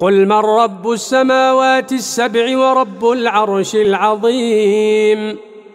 قل من رب السماوات السبع ورب العرش العظيم